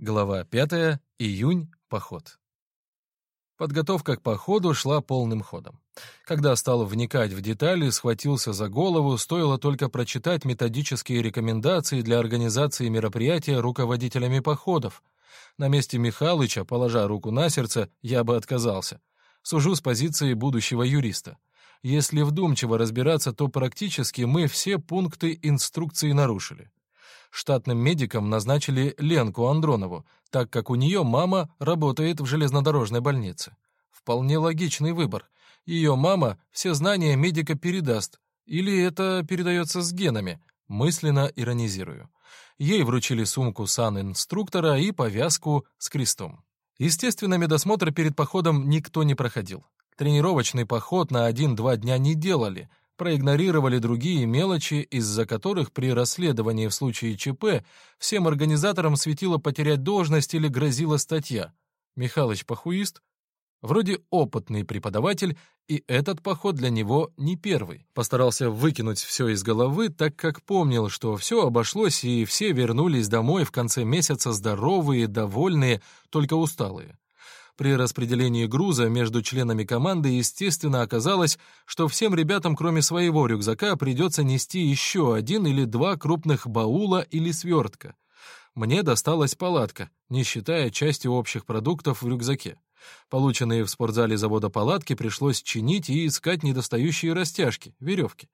Глава 5. Июнь. Поход. Подготовка к походу шла полным ходом. Когда стал вникать в детали, схватился за голову, стоило только прочитать методические рекомендации для организации мероприятия руководителями походов. На месте Михалыча, положа руку на сердце, я бы отказался. Сужу с позиции будущего юриста. Если вдумчиво разбираться, то практически мы все пункты инструкции нарушили штатным медиком назначили Ленку Андронову, так как у нее мама работает в железнодорожной больнице. Вполне логичный выбор. Ее мама все знания медика передаст, или это передается с генами, мысленно иронизирую. Ей вручили сумку сан-инструктора и повязку с крестом. Естественно, медосмотр перед походом никто не проходил. Тренировочный поход на один-два дня не делали, проигнорировали другие мелочи, из-за которых при расследовании в случае ЧП всем организаторам светило потерять должность или грозила статья. Михалыч похуист? Вроде опытный преподаватель, и этот поход для него не первый. Постарался выкинуть все из головы, так как помнил, что все обошлось, и все вернулись домой в конце месяца здоровые, довольные, только усталые. При распределении груза между членами команды, естественно, оказалось, что всем ребятам, кроме своего рюкзака, придется нести еще один или два крупных баула или свертка. Мне досталась палатка, не считая части общих продуктов в рюкзаке. Полученные в спортзале завода палатки пришлось чинить и искать недостающие растяжки, веревки.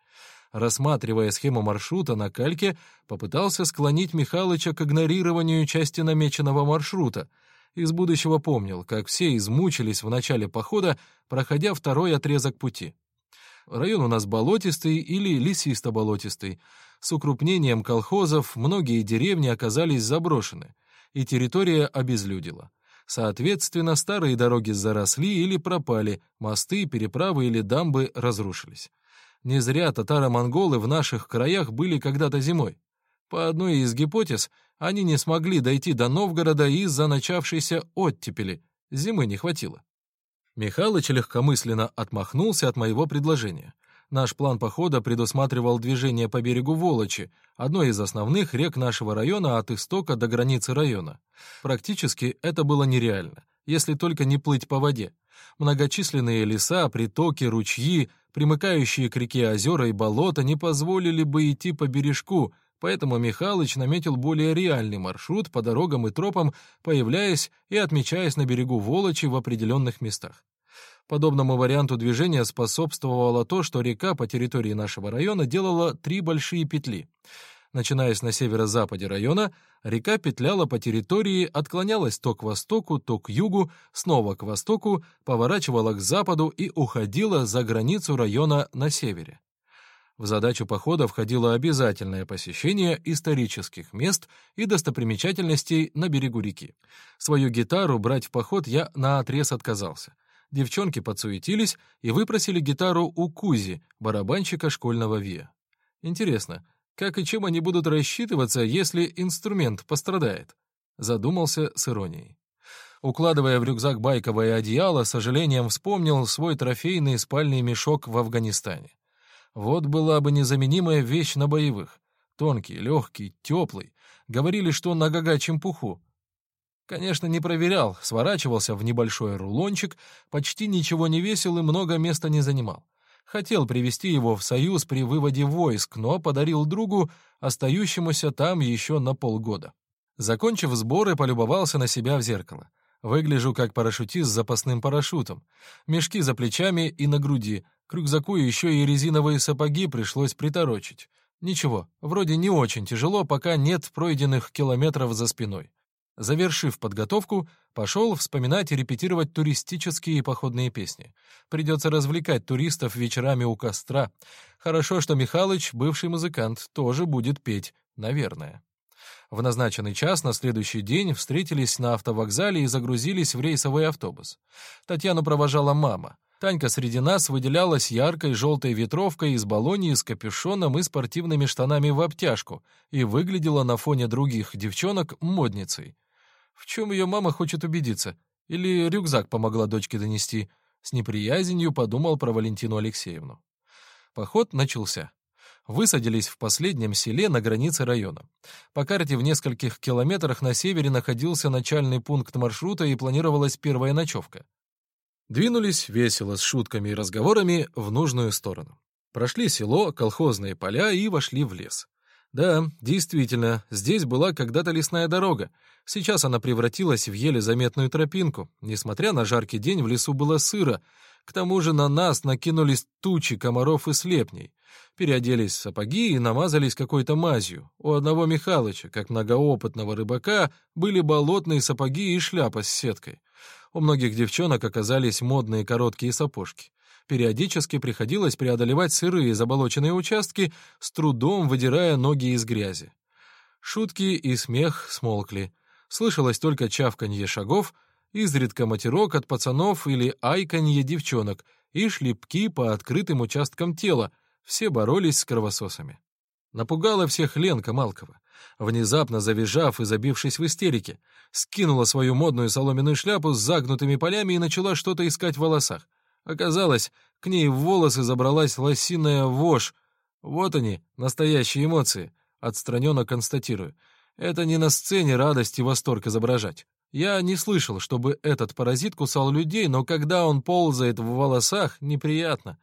Рассматривая схему маршрута на кальке, попытался склонить Михалыча к игнорированию части намеченного маршрута — из будущего помнил, как все измучились в начале похода, проходя второй отрезок пути. Район у нас болотистый или лесисто-болотистый. С укрупнением колхозов многие деревни оказались заброшены, и территория обезлюдила. Соответственно, старые дороги заросли или пропали, мосты, переправы или дамбы разрушились. Не зря татаро-монголы в наших краях были когда-то зимой. По одной из гипотез, они не смогли дойти до Новгорода из-за начавшейся оттепели, зимы не хватило. Михалыч легкомысленно отмахнулся от моего предложения. Наш план похода предусматривал движение по берегу Волочи, одной из основных рек нашего района от истока до границы района. Практически это было нереально, если только не плыть по воде. Многочисленные леса, притоки, ручьи, примыкающие к реке озера и болота не позволили бы идти по бережку, поэтому Михалыч наметил более реальный маршрут по дорогам и тропам, появляясь и отмечаясь на берегу Волочи в определенных местах. Подобному варианту движения способствовало то, что река по территории нашего района делала три большие петли. Начинаясь на северо-западе района, река петляла по территории, отклонялась то к востоку, то к югу, снова к востоку, поворачивала к западу и уходила за границу района на севере. В задачу похода входило обязательное посещение исторических мест и достопримечательностей на берегу реки. Свою гитару брать в поход я наотрез отказался. Девчонки подсуетились и выпросили гитару у Кузи, барабанщика школьного ВИА. Интересно, как и чем они будут рассчитываться, если инструмент пострадает? Задумался с иронией. Укладывая в рюкзак байковое одеяло, сожалением вспомнил свой трофейный спальный мешок в Афганистане. Вот была бы незаменимая вещь на боевых. Тонкий, легкий, теплый. Говорили, что на гагачем пуху. Конечно, не проверял, сворачивался в небольшой рулончик, почти ничего не весил и много места не занимал. Хотел привести его в союз при выводе войск, но подарил другу, остающемуся там еще на полгода. Закончив сборы, полюбовался на себя в зеркало. Выгляжу как парашютист с запасным парашютом. Мешки за плечами и на груди, к рюкзаку еще и резиновые сапоги пришлось приторочить. Ничего, вроде не очень тяжело, пока нет пройденных километров за спиной. Завершив подготовку, пошел вспоминать и репетировать туристические и походные песни. Придется развлекать туристов вечерами у костра. Хорошо, что Михалыч, бывший музыкант, тоже будет петь, наверное. В назначенный час на следующий день встретились на автовокзале и загрузились в рейсовый автобус. Татьяну провожала мама. Танька среди нас выделялась яркой желтой ветровкой из баллонии с капюшоном и спортивными штанами в обтяжку и выглядела на фоне других девчонок модницей. В чем ее мама хочет убедиться? Или рюкзак помогла дочке донести? С неприязнью подумал про Валентину Алексеевну. Поход начался. Высадились в последнем селе на границе района. По карте в нескольких километрах на севере находился начальный пункт маршрута и планировалась первая ночевка. Двинулись весело с шутками и разговорами в нужную сторону. Прошли село, колхозные поля и вошли в лес. Да, действительно, здесь была когда-то лесная дорога. Сейчас она превратилась в еле заметную тропинку. Несмотря на жаркий день, в лесу было сыро. К тому же на нас накинулись тучи комаров и слепней. Переоделись в сапоги и намазались какой-то мазью. У одного Михалыча, как многоопытного рыбака, были болотные сапоги и шляпа с сеткой. У многих девчонок оказались модные короткие сапожки. Периодически приходилось преодолевать сырые заболоченные участки, с трудом выдирая ноги из грязи. Шутки и смех смолкли. Слышалось только чавканье шагов, изредка матерок от пацанов или айканье девчонок и шлепки по открытым участкам тела. Все боролись с кровососами. Напугала всех Ленка Малкова. Внезапно завизжав и забившись в истерике, скинула свою модную соломенную шляпу с загнутыми полями и начала что-то искать в волосах. Оказалось, к ней в волосы забралась лосиная вошь. Вот они, настоящие эмоции. Отстраненно констатирую. Это не на сцене радость и восторг изображать. Я не слышал, чтобы этот паразит кусал людей, но когда он ползает в волосах, неприятно.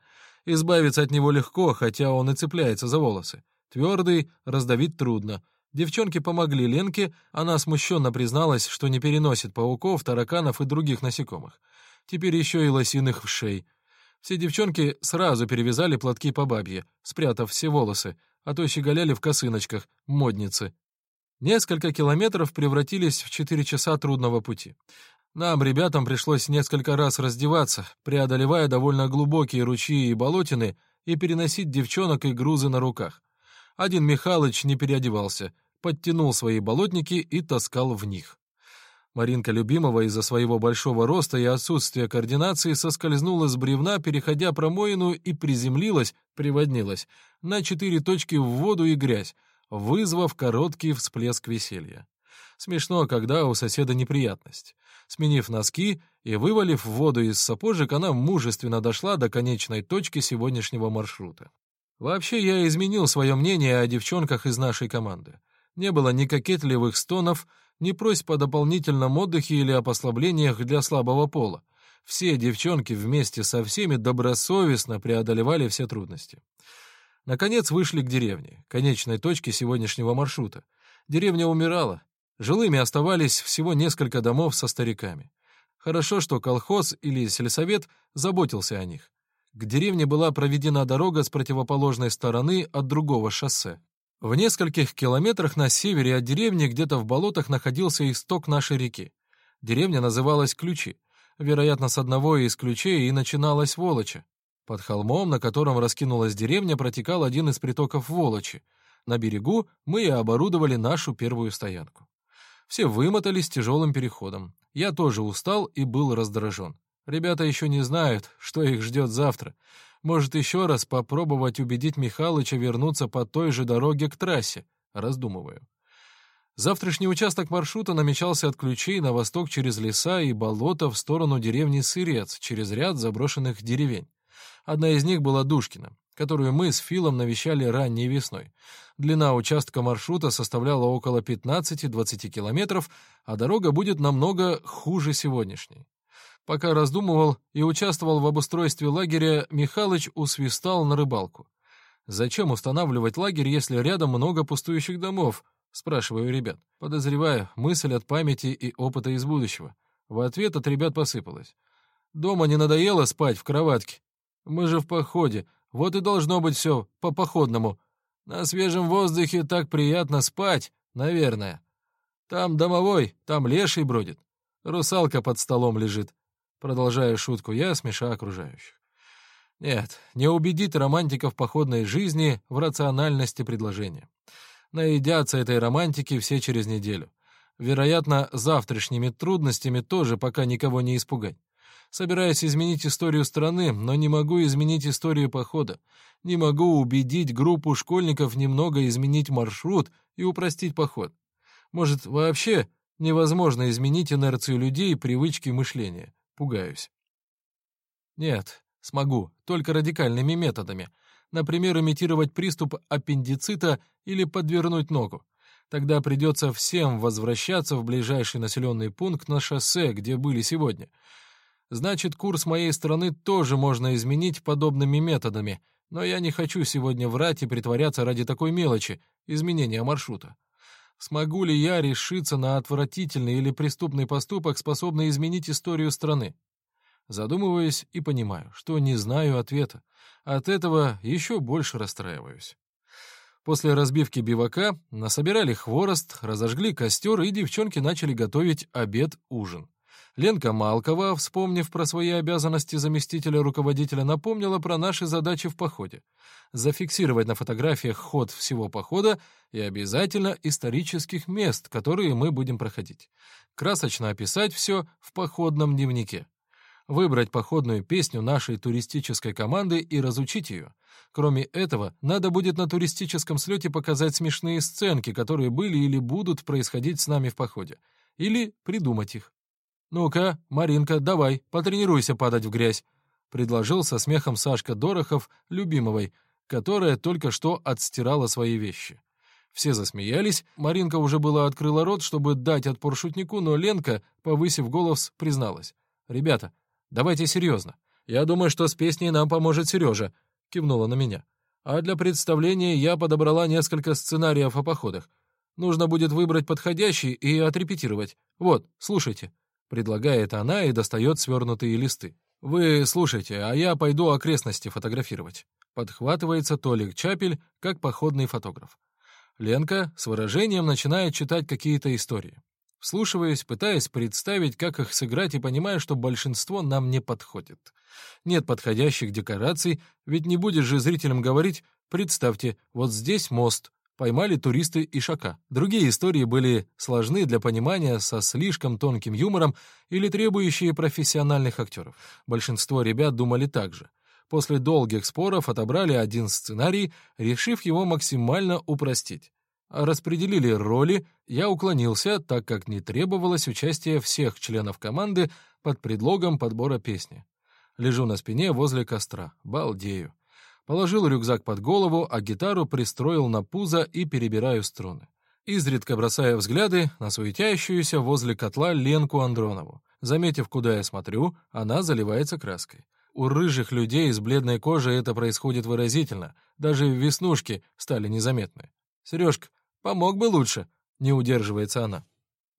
Избавиться от него легко, хотя он и цепляется за волосы. Твердый, раздавить трудно. Девчонки помогли Ленке, она смущенно призналась, что не переносит пауков, тараканов и других насекомых. Теперь еще и лосиных вшей. Все девчонки сразу перевязали платки по бабье, спрятав все волосы, а то щеголяли в косыночках, модницы. Несколько километров превратились в четыре часа трудного пути. Нам, ребятам, пришлось несколько раз раздеваться, преодолевая довольно глубокие ручьи и болотины, и переносить девчонок и грузы на руках. Один Михалыч не переодевался, подтянул свои болотники и таскал в них. Маринка Любимова из-за своего большого роста и отсутствия координации соскользнула с бревна, переходя промоину и приземлилась, приводнилась, на четыре точки в воду и грязь, вызвав короткий всплеск веселья. Смешно, когда у соседа неприятность. Сменив носки и вывалив воду из сапожек, она мужественно дошла до конечной точки сегодняшнего маршрута. Вообще, я изменил свое мнение о девчонках из нашей команды. Не было ни кокетливых стонов, ни просьб о дополнительном отдыхе или о послаблениях для слабого пола. Все девчонки вместе со всеми добросовестно преодолевали все трудности. Наконец вышли к деревне, конечной точке сегодняшнего маршрута. Деревня умирала. Жилыми оставались всего несколько домов со стариками. Хорошо, что колхоз или сельсовет заботился о них. К деревне была проведена дорога с противоположной стороны от другого шоссе. В нескольких километрах на севере от деревни где-то в болотах находился исток нашей реки. Деревня называлась Ключи. Вероятно, с одного из ключей и начиналась Волоча. Под холмом, на котором раскинулась деревня, протекал один из притоков Волочи. На берегу мы и оборудовали нашу первую стоянку. Все вымотались тяжелым переходом. Я тоже устал и был раздражен. Ребята еще не знают, что их ждет завтра. Может, еще раз попробовать убедить Михалыча вернуться по той же дороге к трассе. Раздумываю. Завтрашний участок маршрута намечался от ключей на восток через леса и болота в сторону деревни Сырец, через ряд заброшенных деревень. Одна из них была Душкина, которую мы с Филом навещали ранней весной. Длина участка маршрута составляла около 15-20 километров, а дорога будет намного хуже сегодняшней. Пока раздумывал и участвовал в обустройстве лагеря, Михалыч усвистал на рыбалку. «Зачем устанавливать лагерь, если рядом много пустующих домов?» — спрашиваю ребят. Подозреваю, мысль от памяти и опыта из будущего. В ответ от ребят посыпалось. «Дома не надоело спать в кроватке? Мы же в походе, вот и должно быть все по-походному. На свежем воздухе так приятно спать, наверное. Там домовой, там леший бродит. Русалка под столом лежит. Продолжая шутку я, смеша окружающих. Нет, не убедить романтиков походной жизни в рациональности предложения. Наедятся этой романтики все через неделю. Вероятно, завтрашними трудностями тоже пока никого не испугать. Собираюсь изменить историю страны, но не могу изменить историю похода. Не могу убедить группу школьников немного изменить маршрут и упростить поход. Может, вообще невозможно изменить инерцию людей и привычки мышления. Пугаюсь. Нет, смогу, только радикальными методами. Например, имитировать приступ аппендицита или подвернуть ногу. Тогда придется всем возвращаться в ближайший населенный пункт на шоссе, где были сегодня. Значит, курс моей стороны тоже можно изменить подобными методами, но я не хочу сегодня врать и притворяться ради такой мелочи — изменения маршрута. Смогу ли я решиться на отвратительный или преступный поступок, способный изменить историю страны? Задумываюсь и понимаю, что не знаю ответа. От этого еще больше расстраиваюсь. После разбивки бивака насобирали хворост, разожгли костер, и девчонки начали готовить обед-ужин. Ленка Малкова, вспомнив про свои обязанности заместителя руководителя, напомнила про наши задачи в походе. Зафиксировать на фотографиях ход всего похода и обязательно исторических мест, которые мы будем проходить. Красочно описать все в походном дневнике выбрать походную песню нашей туристической команды и разучить ее. Кроме этого, надо будет на туристическом слете показать смешные сценки, которые были или будут происходить с нами в походе. Или придумать их. «Ну-ка, Маринка, давай, потренируйся падать в грязь», — предложил со смехом Сашка Дорохов, любимовой, которая только что отстирала свои вещи. Все засмеялись, Маринка уже была открыла рот, чтобы дать отпор шутнику, но Ленка, повысив голос, призналась. «Ребята, Давайте серьезно. Я думаю, что с песней нам поможет Сережа», — кивнула на меня. «А для представления я подобрала несколько сценариев о походах. Нужно будет выбрать подходящий и отрепетировать. Вот, слушайте», — предлагает она и достает свернутые листы. «Вы слушайте, а я пойду окрестности фотографировать». Подхватывается Толик Чапель, как походный фотограф. Ленка с выражением начинает читать какие-то истории. Вслушиваясь, пытаясь представить, как их сыграть, и понимая, что большинство нам не подходит. Нет подходящих декораций, ведь не будешь же зрителям говорить «представьте, вот здесь мост», поймали туристы Ишака. Другие истории были сложны для понимания со слишком тонким юмором или требующие профессиональных актеров. Большинство ребят думали так же. После долгих споров отобрали один сценарий, решив его максимально упростить распределили роли, я уклонился, так как не требовалось участия всех членов команды под предлогом подбора песни. Лежу на спине возле костра, балдею. Положил рюкзак под голову, а гитару пристроил на пузо и перебираю струны. Изредка бросая взгляды на суетящуюся возле котла Ленку Андронову. Заметив, куда я смотрю, она заливается краской. У рыжих людей с бледной кожей это происходит выразительно, даже веснушки стали незаметны. «Сережка, Помог бы лучше, не удерживается она.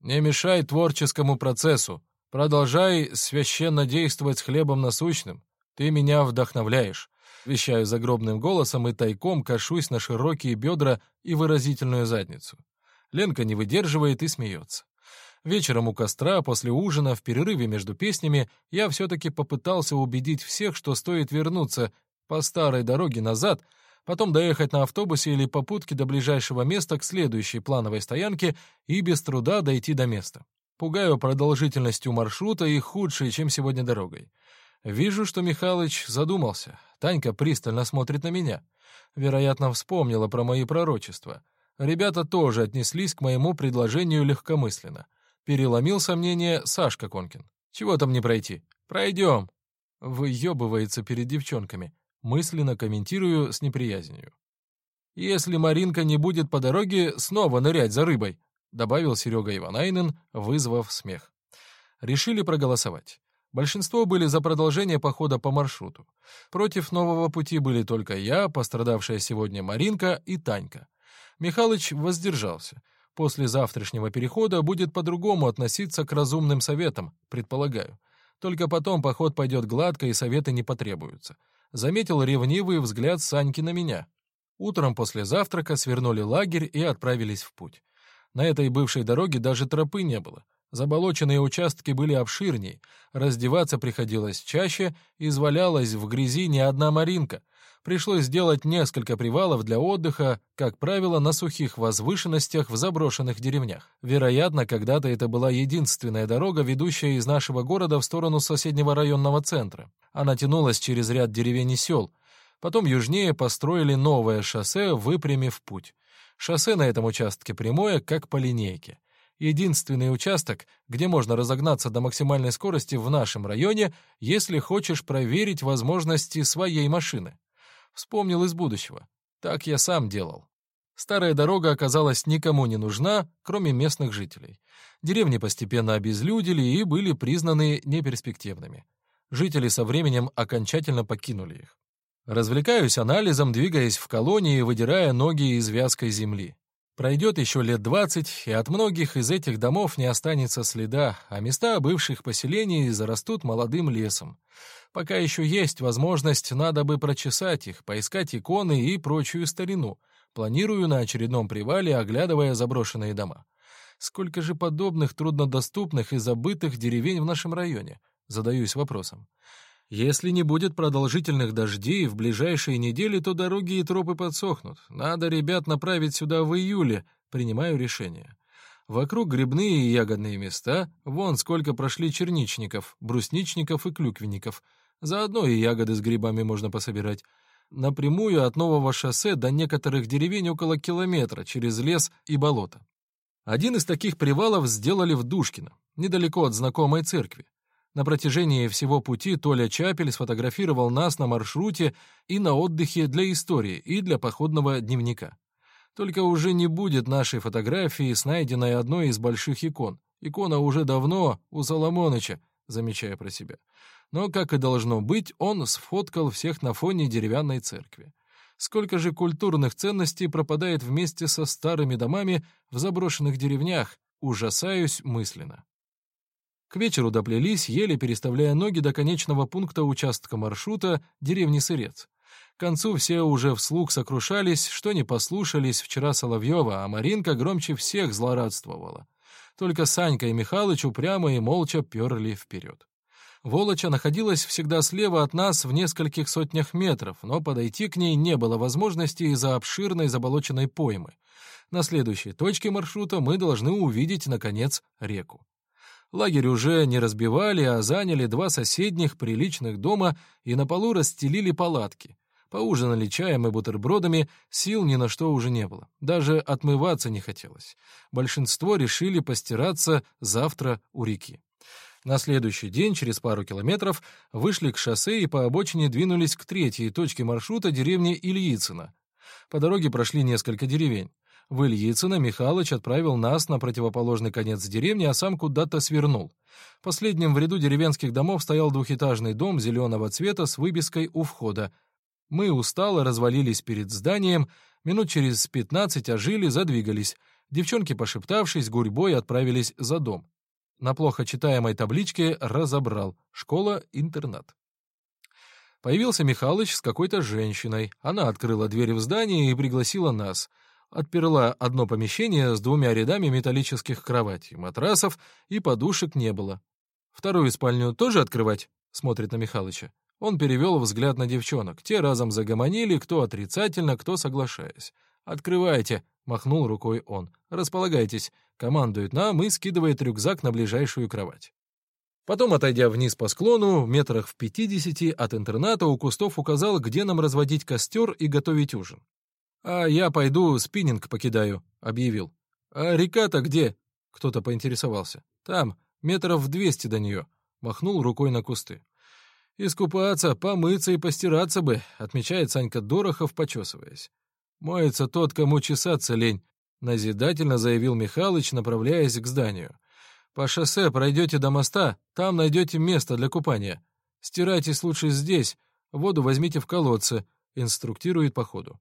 Не мешай творческому процессу. Продолжай священно действовать с хлебом насущным. Ты меня вдохновляешь. Вещаю загробным голосом и тайком кашусь на широкие бедра и выразительную задницу. Ленка не выдерживает и смеется. Вечером у костра, после ужина, в перерыве между песнями, я все-таки попытался убедить всех, что стоит вернуться по старой дороге назад, потом доехать на автобусе или попутке до ближайшего места к следующей плановой стоянке и без труда дойти до места. Пугаю продолжительностью маршрута и худшей, чем сегодня дорогой. Вижу, что Михалыч задумался. Танька пристально смотрит на меня. Вероятно, вспомнила про мои пророчества. Ребята тоже отнеслись к моему предложению легкомысленно. Переломил сомнение Сашка Конкин. «Чего там не пройти? Пройдем!» Выебывается перед девчонками мысленно комментирую с неприязнью. «Если Маринка не будет по дороге снова нырять за рыбой», добавил Серега Иванайнен, вызвав смех. Решили проголосовать. Большинство были за продолжение похода по маршруту. Против нового пути были только я, пострадавшая сегодня Маринка и Танька. Михалыч воздержался. После завтрашнего перехода будет по-другому относиться к разумным советам, предполагаю. Только потом поход пойдет гладко и советы не потребуются заметил ревнивый взгляд Саньки на меня. Утром после завтрака свернули лагерь и отправились в путь. На этой бывшей дороге даже тропы не было. Заболоченные участки были обширней, раздеваться приходилось чаще, извалялась в грязи не одна маринка. Пришлось сделать несколько привалов для отдыха, как правило, на сухих возвышенностях в заброшенных деревнях. Вероятно, когда-то это была единственная дорога, ведущая из нашего города в сторону соседнего районного центра. Она тянулась через ряд деревень и сел. Потом южнее построили новое шоссе, выпрямив путь. Шоссе на этом участке прямое, как по линейке. Единственный участок, где можно разогнаться до максимальной скорости в нашем районе, если хочешь проверить возможности своей машины. Вспомнил из будущего. Так я сам делал. Старая дорога оказалась никому не нужна, кроме местных жителей. Деревни постепенно обезлюдили и были признаны неперспективными. Жители со временем окончательно покинули их. Развлекаюсь анализом, двигаясь в колонии, выдирая ноги из вязкой земли. Пройдет еще лет двадцать, и от многих из этих домов не останется следа, а места бывших поселений зарастут молодым лесом. Пока еще есть возможность, надо бы прочесать их, поискать иконы и прочую старину. Планирую на очередном привале, оглядывая заброшенные дома. Сколько же подобных труднодоступных и забытых деревень в нашем районе? Задаюсь вопросом. Если не будет продолжительных дождей в ближайшие недели, то дороги и тропы подсохнут. Надо ребят направить сюда в июле. Принимаю решение. Вокруг грибные и ягодные места. Вон сколько прошли черничников, брусничников и клюквенников. Заодно и ягоды с грибами можно пособирать. Напрямую от нового шоссе до некоторых деревень около километра через лес и болото. Один из таких привалов сделали в Душкино, недалеко от знакомой церкви. На протяжении всего пути Толя Чапель сфотографировал нас на маршруте и на отдыхе для истории и для походного дневника. Только уже не будет нашей фотографии с найденной одной из больших икон. Икона уже давно у Соломоныча, замечая про себя. Но, как и должно быть, он сфоткал всех на фоне деревянной церкви. Сколько же культурных ценностей пропадает вместе со старыми домами в заброшенных деревнях, ужасаюсь мысленно. К вечеру доплелись, еле переставляя ноги до конечного пункта участка маршрута деревни Сырец. К концу все уже вслух сокрушались, что не послушались вчера Соловьева, а Маринка громче всех злорадствовала. Только Санька и Михалыч упрямо и молча перли вперед. Волоча находилась всегда слева от нас в нескольких сотнях метров, но подойти к ней не было возможности из-за обширной заболоченной поймы. На следующей точке маршрута мы должны увидеть, наконец, реку. Лагерь уже не разбивали, а заняли два соседних приличных дома и на полу расстелили палатки. Поужинали чаем и бутербродами, сил ни на что уже не было. Даже отмываться не хотелось. Большинство решили постираться завтра у реки. На следующий день, через пару километров, вышли к шоссе и по обочине двинулись к третьей точке маршрута деревни Ильицына. По дороге прошли несколько деревень. В Ильицыно Михалыч отправил нас на противоположный конец деревни, а сам куда-то свернул. Последним в ряду деревенских домов стоял двухэтажный дом зеленого цвета с выбеской у входа. Мы устало развалились перед зданием, минут через пятнадцать ожили, задвигались. Девчонки, пошептавшись, гурьбой отправились за дом. На плохо читаемой табличке разобрал «Школа-интернат». Появился Михалыч с какой-то женщиной. Она открыла дверь в здание и пригласила нас — отперла одно помещение с двумя рядами металлических кроватей, матрасов и подушек не было. «Вторую спальню тоже открывать?» — смотрит на Михалыча. Он перевел взгляд на девчонок. Те разом загомонили, кто отрицательно, кто соглашаясь. «Открывайте!» — махнул рукой он. «Располагайтесь!» — командует нам и скидывает рюкзак на ближайшую кровать. Потом, отойдя вниз по склону, метрах в пятидесяти от интерната, у кустов указал, где нам разводить костер и готовить ужин. «А я пойду спиннинг покидаю», — объявил. «А река-то где?» — кто-то поинтересовался. «Там, метров двести до нее», — махнул рукой на кусты. «Искупаться, помыться и постираться бы», — отмечает Санька Дорохов, почесываясь. «Моется тот, кому чесаться лень», — назидательно заявил Михалыч, направляясь к зданию. «По шоссе пройдете до моста, там найдете место для купания. Стирайтесь лучше здесь, воду возьмите в колодце», — инструктирует по ходу.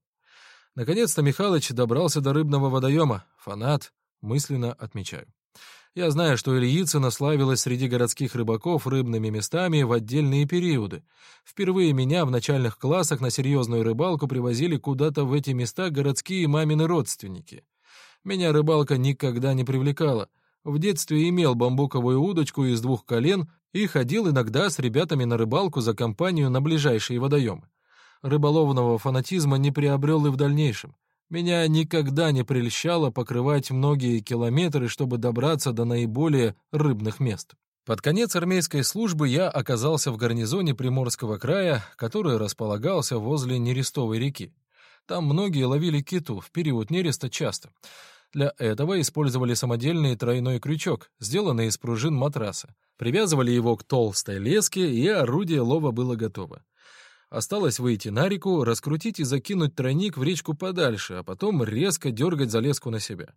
Наконец-то Михалыч добрался до рыбного водоема. Фанат. Мысленно отмечаю. Я знаю, что Ильицына славилась среди городских рыбаков рыбными местами в отдельные периоды. Впервые меня в начальных классах на серьезную рыбалку привозили куда-то в эти места городские мамины родственники. Меня рыбалка никогда не привлекала. В детстве имел бамбуковую удочку из двух колен и ходил иногда с ребятами на рыбалку за компанию на ближайшие водоемы рыболовного фанатизма не приобрел и в дальнейшем. Меня никогда не прельщало покрывать многие километры, чтобы добраться до наиболее рыбных мест. Под конец армейской службы я оказался в гарнизоне Приморского края, который располагался возле Нерестовой реки. Там многие ловили киту, в период нереста часто. Для этого использовали самодельный тройной крючок, сделанный из пружин матраса. Привязывали его к толстой леске, и орудие лова было готово. Осталось выйти на реку, раскрутить и закинуть тройник в речку подальше, а потом резко дергать за леску на себя.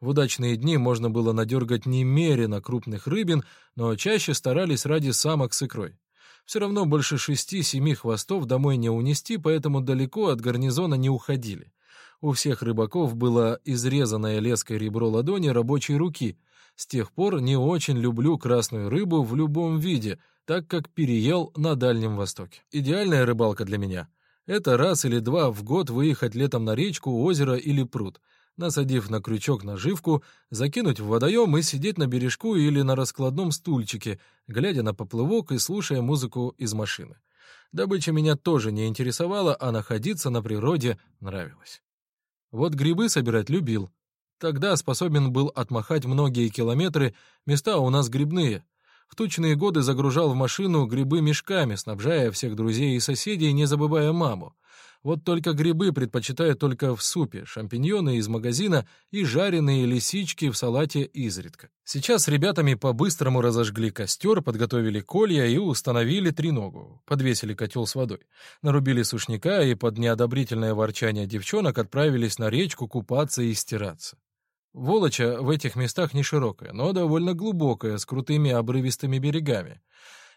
В удачные дни можно было надергать немерено крупных рыбин, но чаще старались ради самок с икрой. Все равно больше шести-семи хвостов домой не унести, поэтому далеко от гарнизона не уходили. У всех рыбаков было изрезанное леской ребро ладони рабочей руки. С тех пор не очень люблю красную рыбу в любом виде — так как переел на Дальнем Востоке. Идеальная рыбалка для меня — это раз или два в год выехать летом на речку, озеро или пруд, насадив на крючок наживку, закинуть в водоем и сидеть на бережку или на раскладном стульчике, глядя на поплывок и слушая музыку из машины. Добыча меня тоже не интересовала, а находиться на природе нравилось. Вот грибы собирать любил. Тогда способен был отмахать многие километры, места у нас грибные — в тучные годы загружал в машину грибы мешками, снабжая всех друзей и соседей, не забывая маму. Вот только грибы предпочитаю только в супе, шампиньоны из магазина и жареные лисички в салате изредка. Сейчас с ребятами по-быстрому разожгли костер, подготовили колья и установили треногу. Подвесили котел с водой. Нарубили сушняка и под неодобрительное ворчание девчонок отправились на речку купаться и стираться. Волоча в этих местах не широкая, но довольно глубокая, с крутыми обрывистыми берегами.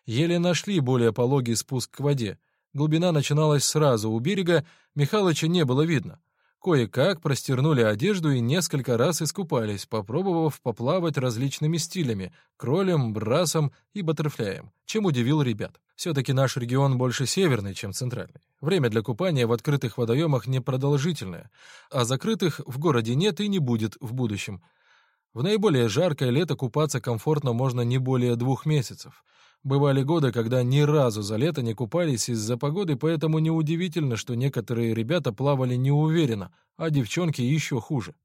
Еле нашли более пологий спуск к воде. Глубина начиналась сразу у берега, Михалыча не было видно. Кое-как простернули одежду и несколько раз искупались, попробовав поплавать различными стилями — кролем, брасом и баттерфляем, чем удивил ребят. Все-таки наш регион больше северный, чем центральный. Время для купания в открытых водоемах непродолжительное, а закрытых в городе нет и не будет в будущем. В наиболее жаркое лето купаться комфортно можно не более двух месяцев — Бывали годы, когда ни разу за лето не купались из-за погоды, поэтому неудивительно, что некоторые ребята плавали неуверенно, а девчонки еще хуже.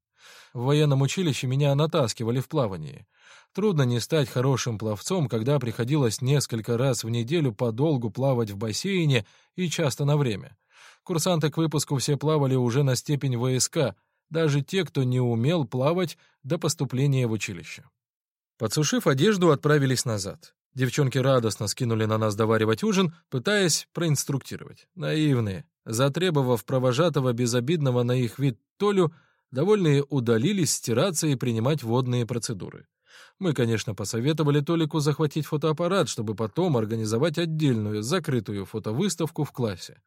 В военном училище меня натаскивали в плавании. Трудно не стать хорошим пловцом, когда приходилось несколько раз в неделю подолгу плавать в бассейне и часто на время. Курсанты к выпуску все плавали уже на степень ВСК, даже те, кто не умел плавать до поступления в училище. Подсушив одежду, отправились назад. Девчонки радостно скинули на нас доваривать ужин, пытаясь проинструктировать. Наивные. Затребовав провожатого безобидного на их вид Толю, довольные удалились стираться и принимать водные процедуры. Мы, конечно, посоветовали Толику захватить фотоаппарат, чтобы потом организовать отдельную, закрытую фотовыставку в классе.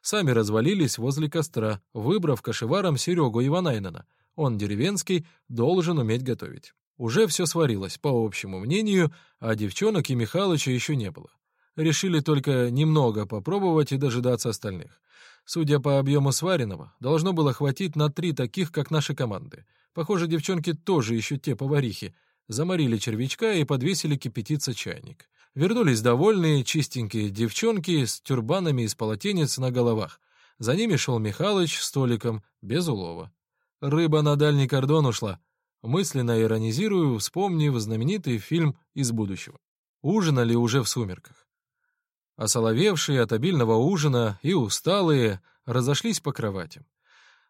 Сами развалились возле костра, выбрав кошеваром Серегу Иванайнена. Он деревенский, должен уметь готовить. Уже все сварилось, по общему мнению, а девчонок и Михалыча еще не было. Решили только немного попробовать и дожидаться остальных. Судя по объему сваренного, должно было хватить на три таких, как наши команды. Похоже, девчонки тоже еще те поварихи. Заморили червячка и подвесили кипятиться чайник. Вернулись довольные, чистенькие девчонки с тюрбанами из полотенец на головах. За ними шел Михалыч с столиком, без улова. Рыба на дальний кордон ушла, Мысленно иронизирую, вспомнив знаменитый фильм «Из будущего». Ужинали уже в сумерках. Осоловевшие от обильного ужина и усталые разошлись по кроватям.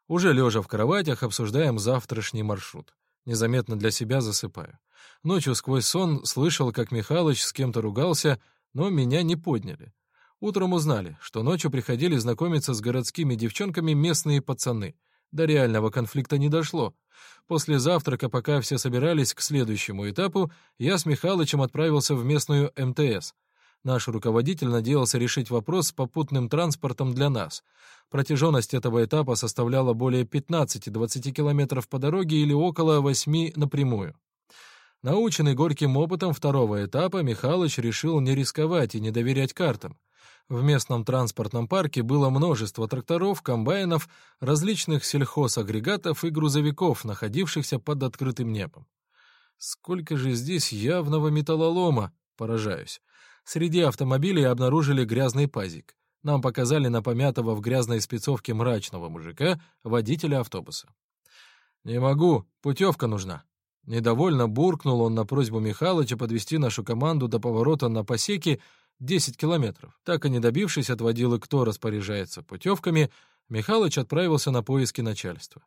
Уже лежа в кроватях обсуждаем завтрашний маршрут. Незаметно для себя засыпаю. Ночью сквозь сон слышал, как Михалыч с кем-то ругался, но меня не подняли. Утром узнали, что ночью приходили знакомиться с городскими девчонками местные пацаны. До реального конфликта не дошло. После завтрака, пока все собирались к следующему этапу, я с Михалычем отправился в местную МТС. Наш руководитель надеялся решить вопрос с попутным транспортом для нас. Протяженность этого этапа составляла более 15-20 километров по дороге или около 8 напрямую. Наученный горьким опытом второго этапа, Михалыч решил не рисковать и не доверять картам. В местном транспортном парке было множество тракторов, комбайнов, различных сельхозагрегатов и грузовиков, находившихся под открытым небом. Сколько же здесь явного металлолома, поражаюсь. Среди автомобилей обнаружили грязный пазик. Нам показали на помятого в грязной спецовке мрачного мужика, водителя автобуса. «Не могу, путевка нужна». Недовольно буркнул он на просьбу Михалыча подвести нашу команду до поворота на посеке 10 километров. Так и не добившись от водилы, кто распоряжается путевками, Михалыч отправился на поиски начальства.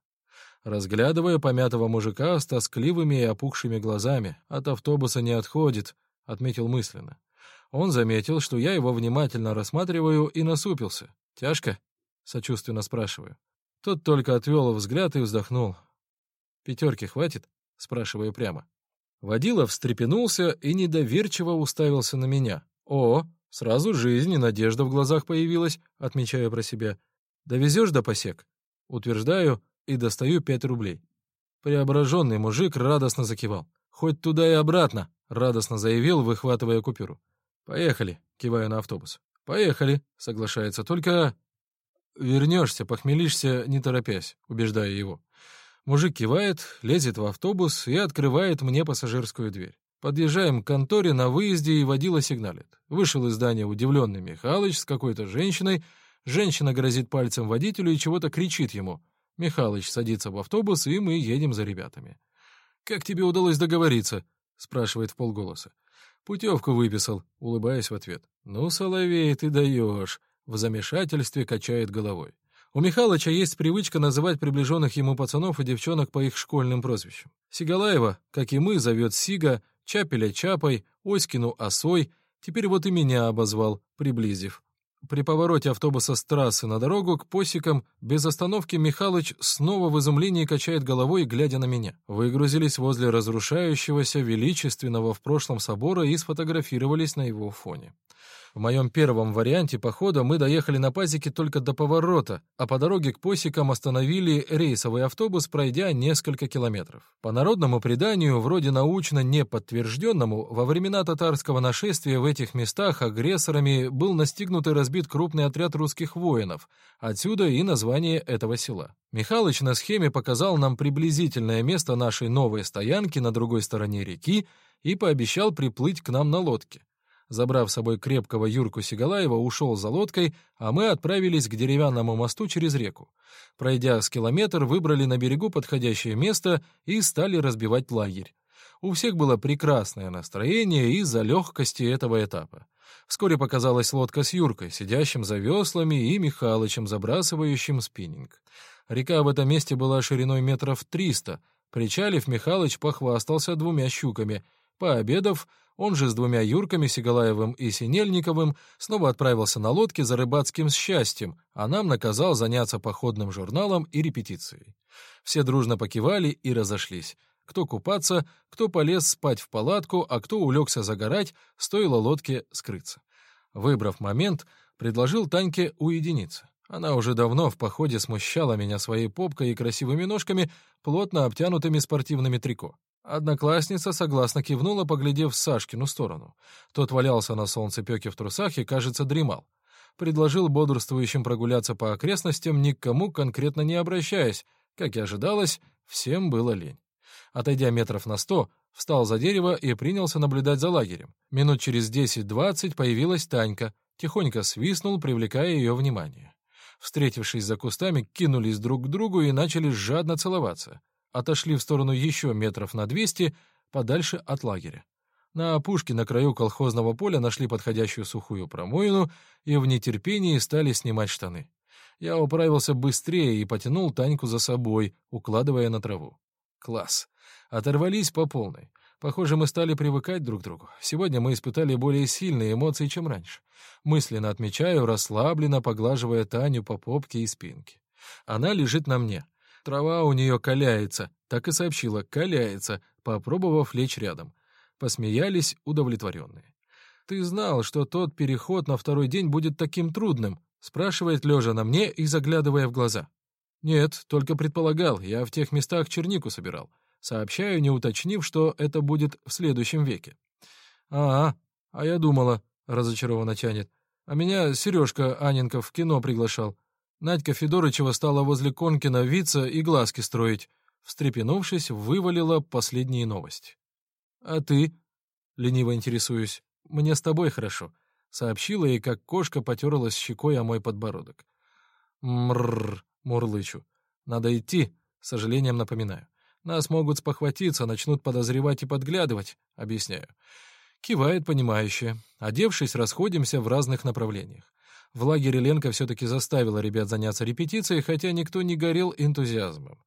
Разглядывая помятого мужика с тоскливыми и опухшими глазами, от автобуса не отходит, отметил мысленно. Он заметил, что я его внимательно рассматриваю и насупился. «Тяжко?» — сочувственно спрашиваю. Тот только отвел взгляд и вздохнул. «Пятерки хватит?» — спрашиваю прямо. Водила встрепенулся и недоверчиво уставился на меня. «О, сразу жизнь и надежда в глазах появилась», — отмечаю про себя. «Довезешь до посек?» Утверждаю и достаю пять рублей. Преображенный мужик радостно закивал. «Хоть туда и обратно», — радостно заявил, выхватывая купюру. «Поехали», — киваю на автобус. «Поехали», — соглашается. «Только...» «Вернешься, похмелишься, не торопясь», — убеждаю его. Мужик кивает, лезет в автобус и открывает мне пассажирскую дверь. Подъезжаем к конторе на выезде, и водила сигналит. Вышел из здания удивленный Михалыч с какой-то женщиной. Женщина грозит пальцем водителю и чего-то кричит ему. Михалыч садится в автобус, и мы едем за ребятами. «Как тебе удалось договориться?» — спрашивает в полголоса. «Путевку выписал», — улыбаясь в ответ. «Ну, Соловей, ты даешь», — в замешательстве качает головой. У Михалыча есть привычка называть приближенных ему пацанов и девчонок по их школьным прозвищам. Сигалаева, как и мы, зовет Сига, Чапеля Чапой, Оськину Осой, теперь вот и меня обозвал, приблизив. При повороте автобуса с трассы на дорогу к посикам без остановки Михалыч снова в изумлении качает головой, глядя на меня. Выгрузились возле разрушающегося величественного в прошлом собора и сфотографировались на его фоне. В моем первом варианте похода мы доехали на пазике только до поворота, а по дороге к посикам остановили рейсовый автобус, пройдя несколько километров. По народному преданию, вроде научно неподтвержденному, во времена татарского нашествия в этих местах агрессорами был настигнут и разбит крупный отряд русских воинов, отсюда и название этого села. Михалыч на схеме показал нам приблизительное место нашей новой стоянки на другой стороне реки и пообещал приплыть к нам на лодке забрав с собой крепкого Юрку Сигалаева, ушел за лодкой, а мы отправились к деревянному мосту через реку. Пройдя с километр, выбрали на берегу подходящее место и стали разбивать лагерь. У всех было прекрасное настроение из-за легкости этого этапа. Вскоре показалась лодка с Юркой, сидящим за веслами, и Михалычем, забрасывающим спиннинг. Река в этом месте была шириной метров триста. Причалив, Михалыч похвастался двумя щуками. Пообедав, он же с двумя Юрками, Сигалаевым и Синельниковым, снова отправился на лодке за рыбацким счастьем, а нам наказал заняться походным журналом и репетицией. Все дружно покивали и разошлись. Кто купаться, кто полез спать в палатку, а кто улегся загорать, стоило лодке скрыться. Выбрав момент, предложил Таньке уединиться. Она уже давно в походе смущала меня своей попкой и красивыми ножками, плотно обтянутыми спортивными трико. Одноклассница согласно кивнула, поглядев в Сашкину сторону. Тот валялся на солнцепёке в трусах и, кажется, дремал. Предложил бодрствующим прогуляться по окрестностям, никому конкретно не обращаясь. Как и ожидалось, всем было лень. Отойдя метров на сто, встал за дерево и принялся наблюдать за лагерем. Минут через десять-двадцать появилась Танька, тихонько свистнул, привлекая ее внимание. Встретившись за кустами, кинулись друг к другу и начали жадно целоваться отошли в сторону еще метров на 200, подальше от лагеря. На опушке на краю колхозного поля нашли подходящую сухую промоину и в нетерпении стали снимать штаны. Я управился быстрее и потянул Таньку за собой, укладывая на траву. Класс. Оторвались по полной. Похоже, мы стали привыкать друг к другу. Сегодня мы испытали более сильные эмоции, чем раньше. Мысленно отмечаю, расслабленно поглаживая Таню по попке и спинке. Она лежит на мне. Трава у нее каляется, так и сообщила, каляется, попробовав лечь рядом. Посмеялись удовлетворенные. «Ты знал, что тот переход на второй день будет таким трудным?» спрашивает лежа на мне и заглядывая в глаза. «Нет, только предполагал, я в тех местах чернику собирал. Сообщаю, не уточнив, что это будет в следующем веке». «А, а я думала», — разочарованно тянет. «А меня Сережка Аненков в кино приглашал. Надька Федорычева стала возле Конкина виться и глазки строить. Встрепенувшись, вывалила последние новости. «А ты?» — лениво интересуюсь. «Мне с тобой хорошо», — сообщила и как кошка потерлась щекой о мой подбородок. «Мрррр», — мурлычу. «Надо идти», — сожалением напоминаю. «Нас могут спохватиться, начнут подозревать и подглядывать», — объясняю. Кивает понимающе. Одевшись, расходимся в разных направлениях. В лагере Ленка все-таки заставила ребят заняться репетицией, хотя никто не горел энтузиазмом.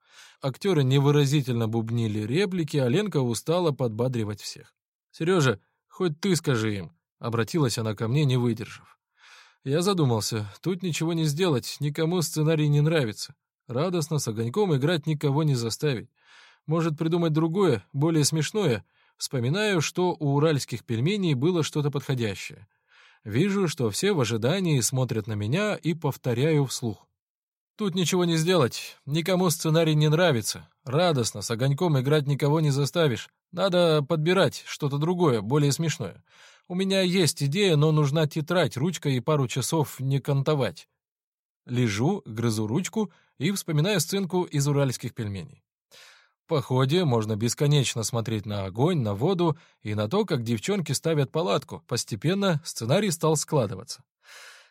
Актеры невыразительно бубнили реплики, а Ленка устала подбадривать всех. «Сережа, хоть ты скажи им», — обратилась она ко мне, не выдержав. Я задумался, тут ничего не сделать, никому сценарий не нравится. Радостно, с огоньком играть никого не заставить. Может придумать другое, более смешное. Вспоминаю, что у уральских пельменей было что-то подходящее. Вижу, что все в ожидании смотрят на меня и повторяю вслух. Тут ничего не сделать, никому сценарий не нравится. Радостно, с огоньком играть никого не заставишь. Надо подбирать что-то другое, более смешное. У меня есть идея, но нужна тетрадь, ручка и пару часов не кантовать. Лежу, грызу ручку и вспоминаю сценку из уральских пельменей. Походе можно бесконечно смотреть на огонь, на воду и на то, как девчонки ставят палатку. Постепенно сценарий стал складываться.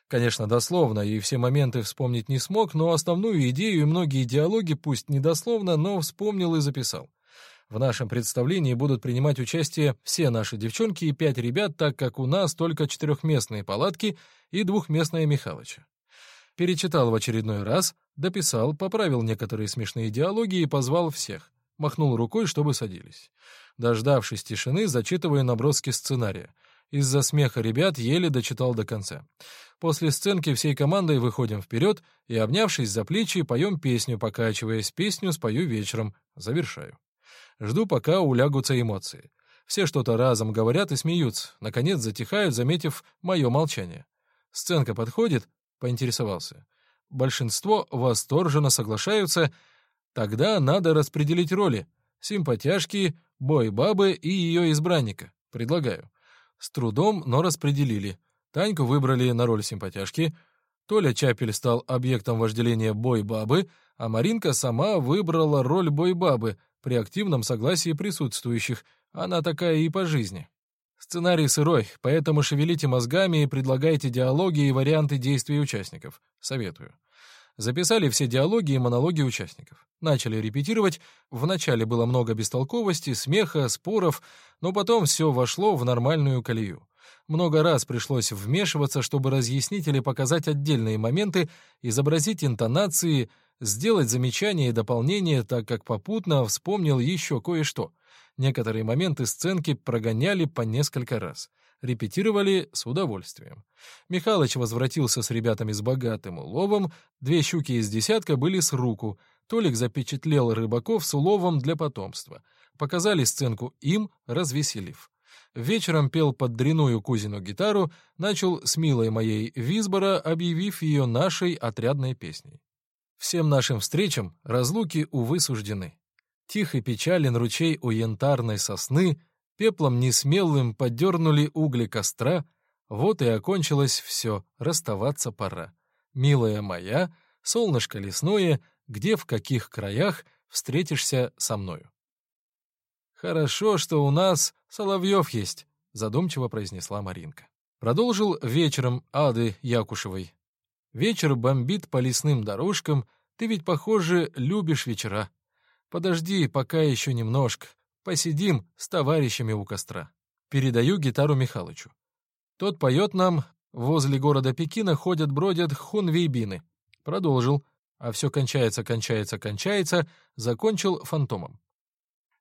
Конечно, дословно и все моменты вспомнить не смог, но основную идею и многие диалоги, пусть недословно, но вспомнил и записал. В нашем представлении будут принимать участие все наши девчонки и пять ребят, так как у нас только четырехместные палатки и двухместная Михалыча перечитал в очередной раз, дописал, поправил некоторые смешные диалоги и позвал всех. Махнул рукой, чтобы садились. Дождавшись тишины, зачитывая наброски сценария. Из-за смеха ребят еле дочитал до конца. После сценки всей командой выходим вперед и, обнявшись за плечи, поем песню, покачиваясь. Песню спою вечером. Завершаю. Жду, пока улягутся эмоции. Все что-то разом говорят и смеются. Наконец затихают, заметив мое молчание. Сценка подходит, поинтересовался. Большинство восторженно соглашаются. Тогда надо распределить роли. Симпатяшки, бой-бабы и ее избранника. Предлагаю. С трудом, но распределили. Таньку выбрали на роль симпатяшки. Толя Чапель стал объектом вожделения бой-бабы, а Маринка сама выбрала роль бой-бабы при активном согласии присутствующих. Она такая и по жизни. Сценарий сырой, поэтому шевелите мозгами и предлагайте диалоги и варианты действий участников. Советую. Записали все диалоги и монологи участников. Начали репетировать. Вначале было много бестолковости, смеха, споров, но потом все вошло в нормальную колею. Много раз пришлось вмешиваться, чтобы разъяснить или показать отдельные моменты, изобразить интонации, сделать замечания и дополнения, так как попутно вспомнил еще кое-что. Некоторые моменты сценки прогоняли по несколько раз. Репетировали с удовольствием. Михалыч возвратился с ребятами с богатым уловом, две щуки из десятка были с руку, Толик запечатлел рыбаков с уловом для потомства. Показали сценку им, развеселив. Вечером пел под дряную кузину гитару, начал с милой моей Визбора, объявив ее нашей отрядной песней. Всем нашим встречам разлуки, увы, суждены. Тихо печален ручей у янтарной сосны, пеплом несмелым подернули угли костра, вот и окончилось все, расставаться пора. Милая моя, солнышко лесное, где в каких краях встретишься со мною? «Хорошо, что у нас Соловьев есть», — задумчиво произнесла Маринка. Продолжил вечером Ады Якушевой. «Вечер бомбит по лесным дорожкам, ты ведь, похоже, любишь вечера. Подожди пока еще немножко. Посидим с товарищами у костра. Передаю гитару Михалычу. Тот поет нам, возле города Пекина ходят-бродят хунвейбины. Продолжил, а все кончается, кончается, кончается, закончил фантомом.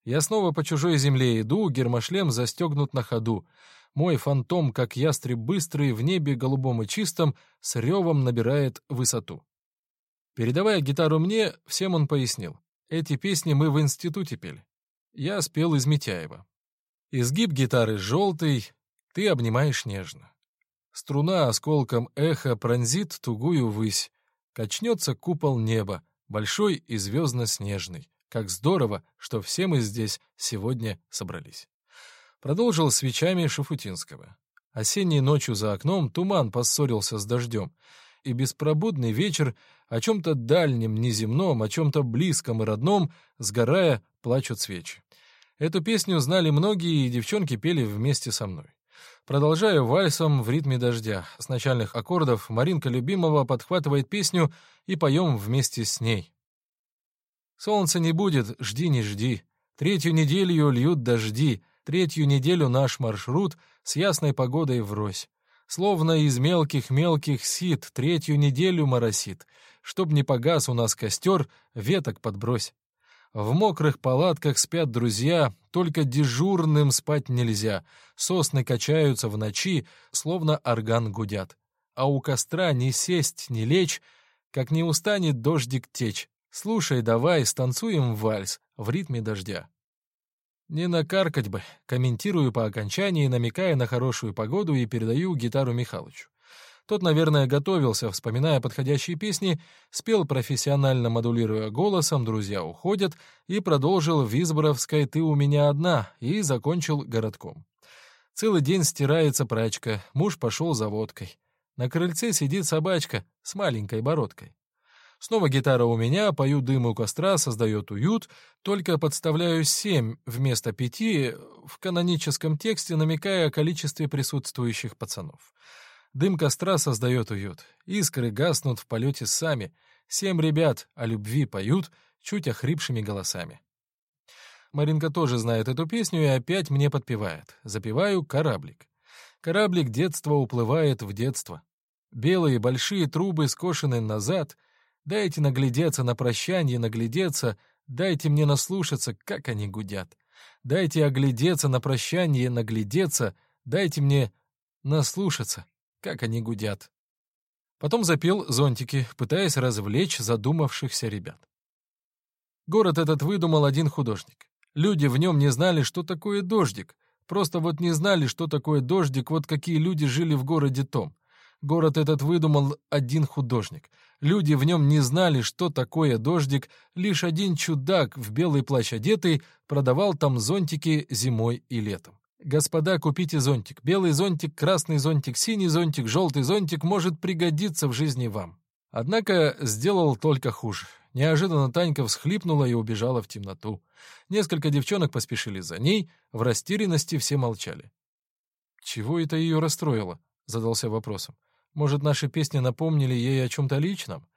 Я снова по чужой земле иду, гермошлем застегнут на ходу. Мой фантом, как ястреб быстрый, в небе голубом и чистом, с ревом набирает высоту. Передавая гитару мне, всем он пояснил. Эти песни мы в институте пели. Я спел из Митяева. Изгиб гитары желтый, ты обнимаешь нежно. Струна осколком эха пронзит тугую высь. Качнется купол неба, большой и звездно-снежный. Как здорово, что все мы здесь сегодня собрались. Продолжил свечами Шафутинского. Осенней ночью за окном туман поссорился с дождем и беспробудный вечер о чем-то дальнем, неземном, о чем-то близком и родном, сгорая, плачут свечи. Эту песню знали многие, и девчонки пели вместе со мной. Продолжаю вальсом в ритме дождя. С начальных аккордов Маринка Любимова подхватывает песню и поем вместе с ней. «Солнца не будет, жди не жди. Третью неделю льют дожди. Третью неделю наш маршрут с ясной погодой врозь. Словно из мелких-мелких сит третью неделю моросит. Чтоб не погас у нас костер, веток подбрось. В мокрых палатках спят друзья, только дежурным спать нельзя. Сосны качаются в ночи, словно орган гудят. А у костра ни сесть, ни лечь, как не устанет дождик течь. Слушай, давай, станцуем вальс в ритме дождя. Не накаркать бы, комментирую по окончании, намекая на хорошую погоду и передаю гитару Михалычу. Тот, наверное, готовился, вспоминая подходящие песни, спел профессионально модулируя голосом «Друзья уходят» и продолжил «Визборовская ты у меня одна» и закончил «Городком». Целый день стирается прачка, муж пошел за водкой. На крыльце сидит собачка с маленькой бородкой. Снова гитара у меня, пою дым у костра, создает уют, только подставляю семь вместо пяти в каноническом тексте, намекая о количестве присутствующих пацанов. Дым костра создает уют. Искры гаснут в полете сами. Семь ребят о любви поют, чуть охрипшими голосами. Маринка тоже знает эту песню и опять мне подпевает. Запеваю «Кораблик». Кораблик детства уплывает в детство. Белые большие трубы скошены назад. Дайте наглядеться на прощанье, наглядеться. Дайте мне наслушаться, как они гудят. Дайте оглядеться на прощанье, наглядеться. Дайте мне наслушаться, как они гудят. Потом запел зонтики, пытаясь развлечь задумавшихся ребят. Город этот выдумал один художник. Люди в нем не знали, что такое дождик. Просто вот не знали, что такое дождик, вот какие люди жили в городе том. Город этот выдумал один художник. Люди в нем не знали, что такое дождик, лишь один чудак в белый плащ одетый продавал там зонтики зимой и летом. Господа, купите зонтик. Белый зонтик, красный зонтик, синий зонтик, желтый зонтик может пригодиться в жизни вам. Однако сделал только хуже. Неожиданно Танька всхлипнула и убежала в темноту. Несколько девчонок поспешили за ней, в растерянности все молчали. «Чего это ее расстроило?» — задался вопросом. «Может, наши песни напомнили ей о чем-то личном?»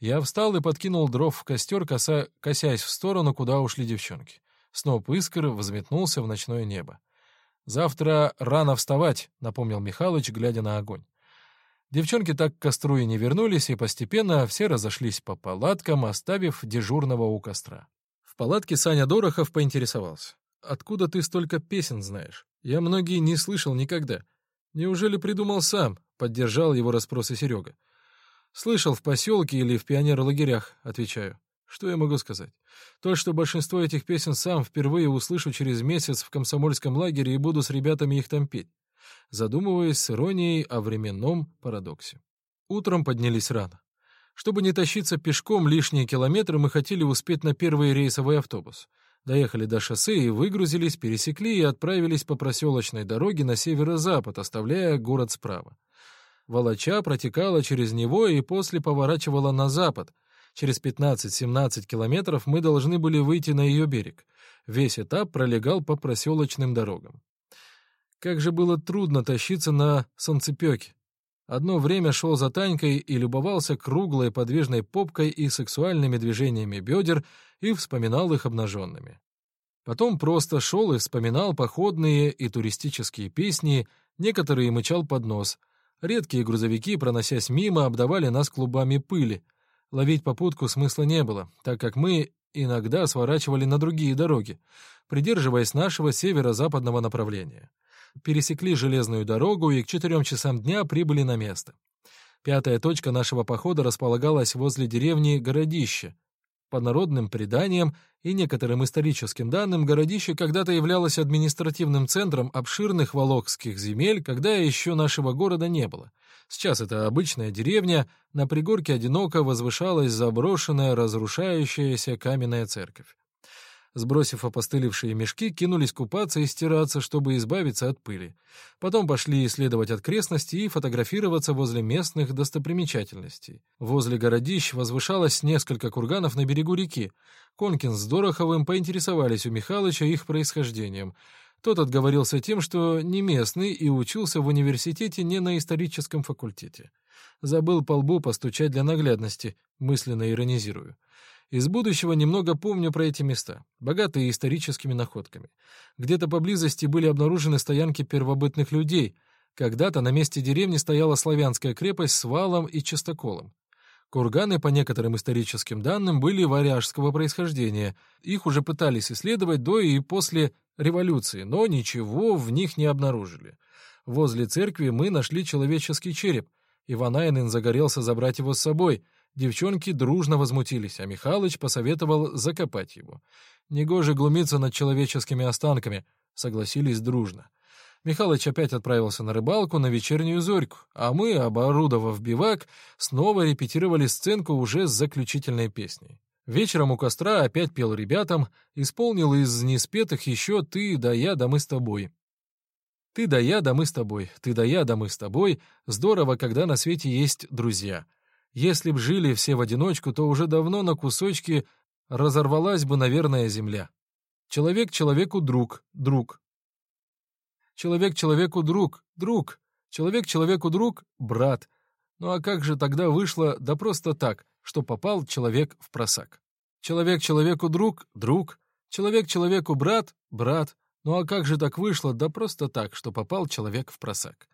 Я встал и подкинул дров в костер, коса... косясь в сторону, куда ушли девчонки. Сноп искр взметнулся в ночное небо. «Завтра рано вставать», — напомнил Михалыч, глядя на огонь. Девчонки так к костру и не вернулись, и постепенно все разошлись по палаткам, оставив дежурного у костра. В палатке Саня Дорохов поинтересовался. «Откуда ты столько песен знаешь? Я многие не слышал никогда. Неужели придумал сам?» — поддержал его расспросы Серега. «Слышал в поселке или в пионерлагерях», — отвечаю. Что я могу сказать? То, что большинство этих песен сам впервые услышу через месяц в комсомольском лагере и буду с ребятами их там петь, задумываясь с иронией о временном парадоксе. Утром поднялись рано. Чтобы не тащиться пешком лишние километры, мы хотели успеть на первый рейсовый автобус. Доехали до шоссе и выгрузились, пересекли и отправились по проселочной дороге на северо-запад, оставляя город справа. Волоча протекала через него и после поворачивала на запад — Через 15-17 километров мы должны были выйти на ее берег. Весь этап пролегал по проселочным дорогам. Как же было трудно тащиться на солнцепеке. Одно время шел за Танькой и любовался круглой подвижной попкой и сексуальными движениями бедер и вспоминал их обнаженными. Потом просто шел и вспоминал походные и туристические песни, некоторые мычал под нос. Редкие грузовики, проносясь мимо, обдавали нас клубами пыли — Ловить попутку смысла не было, так как мы иногда сворачивали на другие дороги, придерживаясь нашего северо-западного направления. Пересекли железную дорогу и к четырем часам дня прибыли на место. Пятая точка нашего похода располагалась возле деревни Городище, по народным преданиям и некоторым историческим данным, городище когда-то являлось административным центром обширных волокских земель, когда еще нашего города не было. Сейчас это обычная деревня, на пригорке одиноко возвышалась заброшенная, разрушающаяся каменная церковь. Сбросив опостылевшие мешки, кинулись купаться и стираться, чтобы избавиться от пыли. Потом пошли исследовать окрестности и фотографироваться возле местных достопримечательностей. Возле городищ возвышалось несколько курганов на берегу реки. Конкин с Дороховым поинтересовались у Михалыча их происхождением. Тот отговорился тем, что не местный и учился в университете не на историческом факультете. Забыл по лбу постучать для наглядности, мысленно иронизирую. Из будущего немного помню про эти места, богатые историческими находками. Где-то поблизости были обнаружены стоянки первобытных людей. Когда-то на месте деревни стояла славянская крепость с валом и частоколом. Курганы, по некоторым историческим данным, были варяжского происхождения. Их уже пытались исследовать до и после революции, но ничего в них не обнаружили. Возле церкви мы нашли человеческий череп. Иван Айнин загорелся забрать его с собой. Девчонки дружно возмутились, а Михалыч посоветовал закопать его. Негоже глумиться над человеческими останками, согласились дружно. Михалыч опять отправился на рыбалку на вечернюю зорьку, а мы, оборудовав бивак, снова репетировали сценку уже с заключительной песней. Вечером у костра опять пел ребятам, исполнил из неспетых еще «Ты да я да мы с тобой». Ты да я, да мы с тобой, ты да я, да мы с тобой. Здорово, когда на свете есть друзья. Если б жили все в одиночку, то уже давно на кусочки разорвалась бы, наверное, земля. Человек человеку друг, друг. Человек человеку друг, друг. Человек человеку друг, брат. Ну а как же тогда вышло, да просто так, что попал человек в просак? Человек человеку друг, друг. Человек человеку брат, брат. Ну а как же так вышло? Да просто так, что попал человек в просак.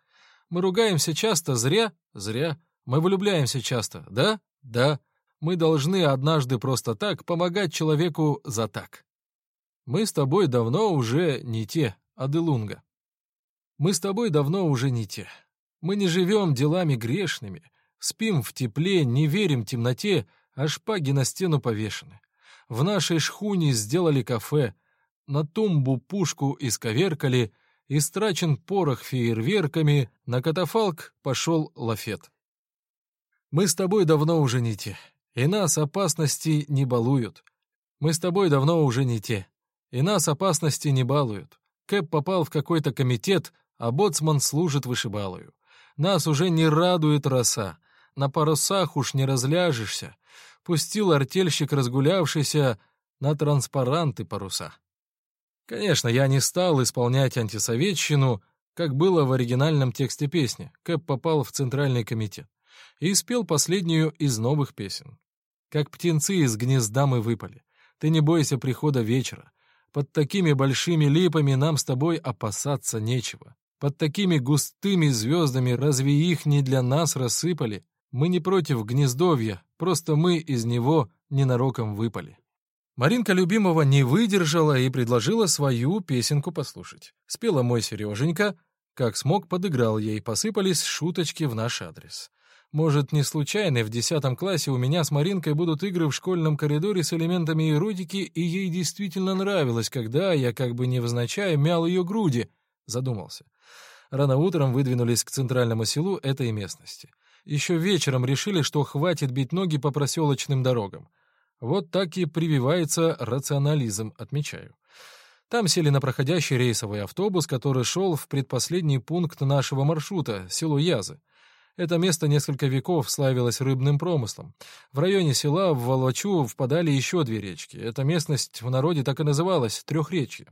Мы ругаемся часто, зря, зря. Мы влюбляемся часто, да, да. Мы должны однажды просто так помогать человеку за так. Мы с тобой давно уже не те, Аделунга. Мы с тобой давно уже не те. Мы не живем делами грешными, спим в тепле, не верим темноте, а шпаги на стену повешены. В нашей шхуне сделали кафе — на тумбу пушку исковеркали, истрачен порох фейерверками, на катафалк пошел лафет. Мы с тобой давно уже не те, и нас опасности не балуют. Мы с тобой давно уже не те, и нас опасности не балуют. Кэп попал в какой-то комитет, а боцман служит вышибалою. Нас уже не радует роса, на парусах уж не разляжешься. Пустил артельщик разгулявшийся на транспаранты паруса. Конечно, я не стал исполнять антисоветчину, как было в оригинальном тексте песни. Кэп попал в Центральный комитет и спел последнюю из новых песен. «Как птенцы из гнезда мы выпали. Ты не бойся прихода вечера. Под такими большими липами нам с тобой опасаться нечего. Под такими густыми звездами разве их не для нас рассыпали? Мы не против гнездовья, просто мы из него ненароком выпали». Маринка любимого не выдержала и предложила свою песенку послушать. Спела мой Сереженька, как смог подыграл ей, посыпались шуточки в наш адрес. Может, не случайно в десятом классе у меня с Маринкой будут игры в школьном коридоре с элементами эротики, и ей действительно нравилось, когда я, как бы невзначай, мял ее груди, задумался. Рано утром выдвинулись к центральному селу этой местности. Еще вечером решили, что хватит бить ноги по проселочным дорогам. Вот так и прививается рационализм, отмечаю. Там сели на проходящий рейсовый автобус, который шел в предпоследний пункт нашего маршрута, село Язы. Это место несколько веков славилось рыбным промыслом. В районе села в Волочу впадали еще две речки. Эта местность в народе так и называлась — Трехречье.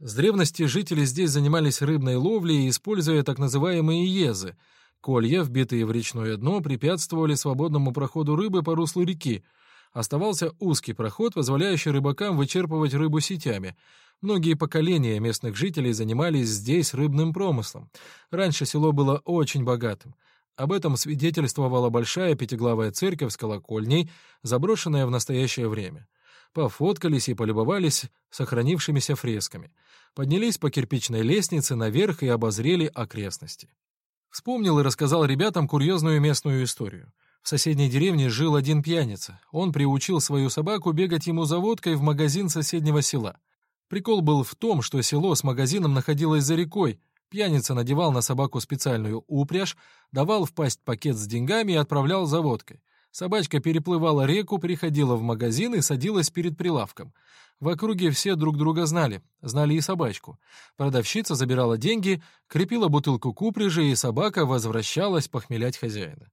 С древности жители здесь занимались рыбной ловлей, используя так называемые езы. Колья, вбитые в речное дно, препятствовали свободному проходу рыбы по руслу реки — Оставался узкий проход, позволяющий рыбакам вычерпывать рыбу сетями. Многие поколения местных жителей занимались здесь рыбным промыслом. Раньше село было очень богатым. Об этом свидетельствовала большая пятиглавая церковь с колокольней, заброшенная в настоящее время. Пофоткались и полюбовались сохранившимися фресками. Поднялись по кирпичной лестнице наверх и обозрели окрестности. Вспомнил и рассказал ребятам курьезную местную историю. В соседней деревне жил один пьяница. Он приучил свою собаку бегать ему за водкой в магазин соседнего села. Прикол был в том, что село с магазином находилось за рекой. Пьяница надевал на собаку специальную упряжь, давал в пасть пакет с деньгами и отправлял за водкой. Собачка переплывала реку, приходила в магазин и садилась перед прилавком. В округе все друг друга знали, знали и собачку. Продавщица забирала деньги, крепила бутылку к и собака возвращалась похмелять хозяина.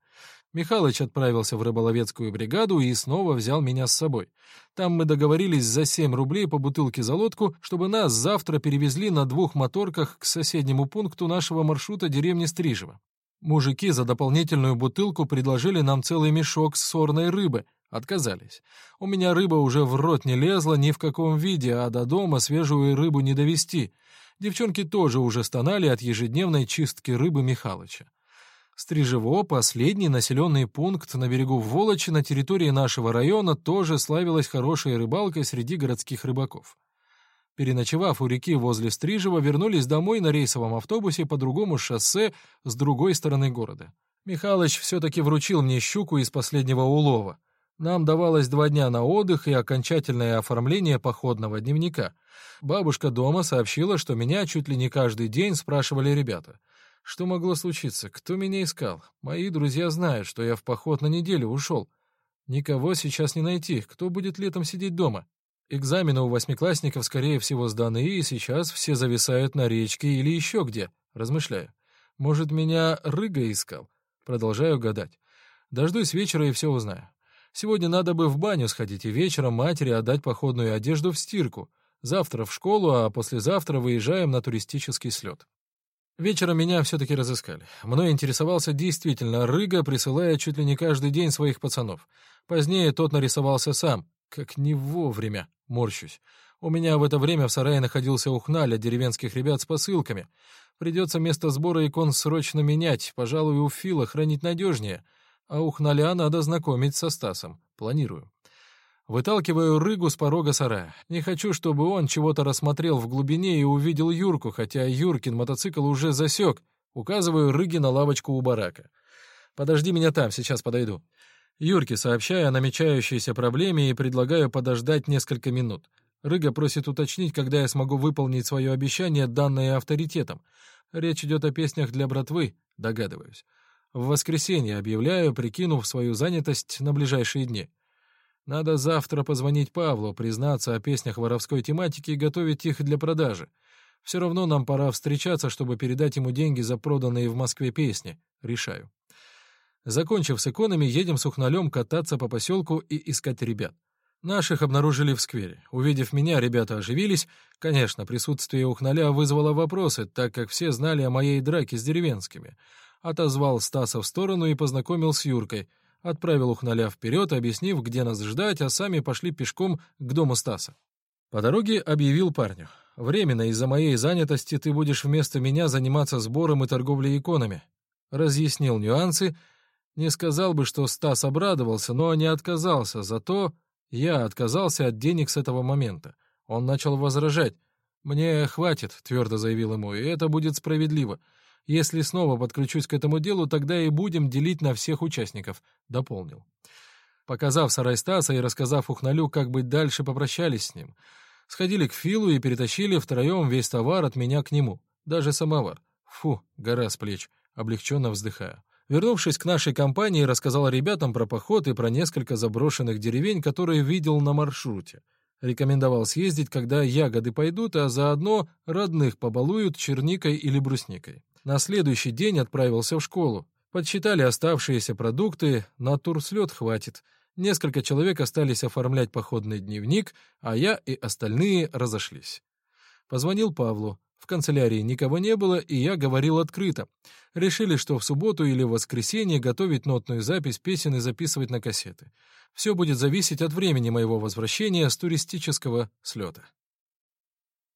Михалыч отправился в рыболовецкую бригаду и снова взял меня с собой. Там мы договорились за 7 рублей по бутылке за лодку, чтобы нас завтра перевезли на двух моторках к соседнему пункту нашего маршрута деревни Стрижево. Мужики за дополнительную бутылку предложили нам целый мешок сорной рыбы. Отказались. У меня рыба уже в рот не лезла ни в каком виде, а до дома свежую рыбу не довести. Девчонки тоже уже стонали от ежедневной чистки рыбы Михалыча. Стрижево, последний населенный пункт на берегу Волочи на территории нашего района, тоже славилась хорошей рыбалкой среди городских рыбаков. Переночевав у реки возле Стрижева, вернулись домой на рейсовом автобусе по другому шоссе с другой стороны города. Михалыч все-таки вручил мне щуку из последнего улова. Нам давалось два дня на отдых и окончательное оформление походного дневника. Бабушка дома сообщила, что меня чуть ли не каждый день спрашивали ребята — что могло случиться? Кто меня искал? Мои друзья знают, что я в поход на неделю ушел. Никого сейчас не найти. Кто будет летом сидеть дома? Экзамены у восьмиклассников, скорее всего, сданы, и сейчас все зависают на речке или еще где. Размышляю. Может, меня Рыга искал? Продолжаю гадать. Дождусь вечера и все узнаю. Сегодня надо бы в баню сходить и вечером матери отдать походную одежду в стирку. Завтра в школу, а послезавтра выезжаем на туристический слет. Вечером меня все-таки разыскали. Мной интересовался действительно Рыга, присылая чуть ли не каждый день своих пацанов. Позднее тот нарисовался сам. Как не вовремя, морщусь. У меня в это время в сарае находился ухналь от деревенских ребят с посылками. Придется место сбора икон срочно менять, пожалуй, у Фила хранить надежнее. А ухналя надо знакомить со Стасом. Планирую. Выталкиваю Рыгу с порога сарая. Не хочу, чтобы он чего-то рассмотрел в глубине и увидел Юрку, хотя Юркин мотоцикл уже засек. Указываю Рыге на лавочку у барака. «Подожди меня там, сейчас подойду». Юрке сообщаю о намечающейся проблеме и предлагаю подождать несколько минут. Рыга просит уточнить, когда я смогу выполнить свое обещание, данное авторитетом. Речь идет о песнях для братвы, догадываюсь. В воскресенье объявляю, прикинув свою занятость на ближайшие дни. Надо завтра позвонить Павлу, признаться о песнях воровской тематики и готовить их для продажи. Все равно нам пора встречаться, чтобы передать ему деньги за проданные в Москве песни. Решаю. Закончив с иконами, едем с Ухналем кататься по поселку и искать ребят. Наших обнаружили в сквере. Увидев меня, ребята оживились. Конечно, присутствие Ухналя вызвало вопросы, так как все знали о моей драке с деревенскими. Отозвал Стаса в сторону и познакомил с Юркой — отправил Ухналя вперед, объяснив, где нас ждать, а сами пошли пешком к дому Стаса. По дороге объявил парню. «Временно из-за моей занятости ты будешь вместо меня заниматься сбором и торговлей иконами». Разъяснил нюансы. Не сказал бы, что Стас обрадовался, но не отказался, зато я отказался от денег с этого момента. Он начал возражать. «Мне хватит», — твердо заявил ему, — «и это будет справедливо. Если снова подключусь к этому делу, тогда и будем делить на всех участников», — дополнил. Показав сарай Стаса и рассказав Ухналю, как быть дальше, попрощались с ним. Сходили к Филу и перетащили втроем весь товар от меня к нему, даже самовар. Фу, гора с плеч, облегченно вздыхая. Вернувшись к нашей компании, рассказал ребятам про поход и про несколько заброшенных деревень, которые видел на маршруте. Рекомендовал съездить, когда ягоды пойдут, а заодно родных побалуют черникой или брусникой. На следующий день отправился в школу. Подсчитали оставшиеся продукты, на турслет хватит. Несколько человек остались оформлять походный дневник, а я и остальные разошлись. Позвонил Павлу. В канцелярии никого не было, и я говорил открыто. Решили, что в субботу или в воскресенье готовить нотную запись песен и записывать на кассеты. Все будет зависеть от времени моего возвращения с туристического слета.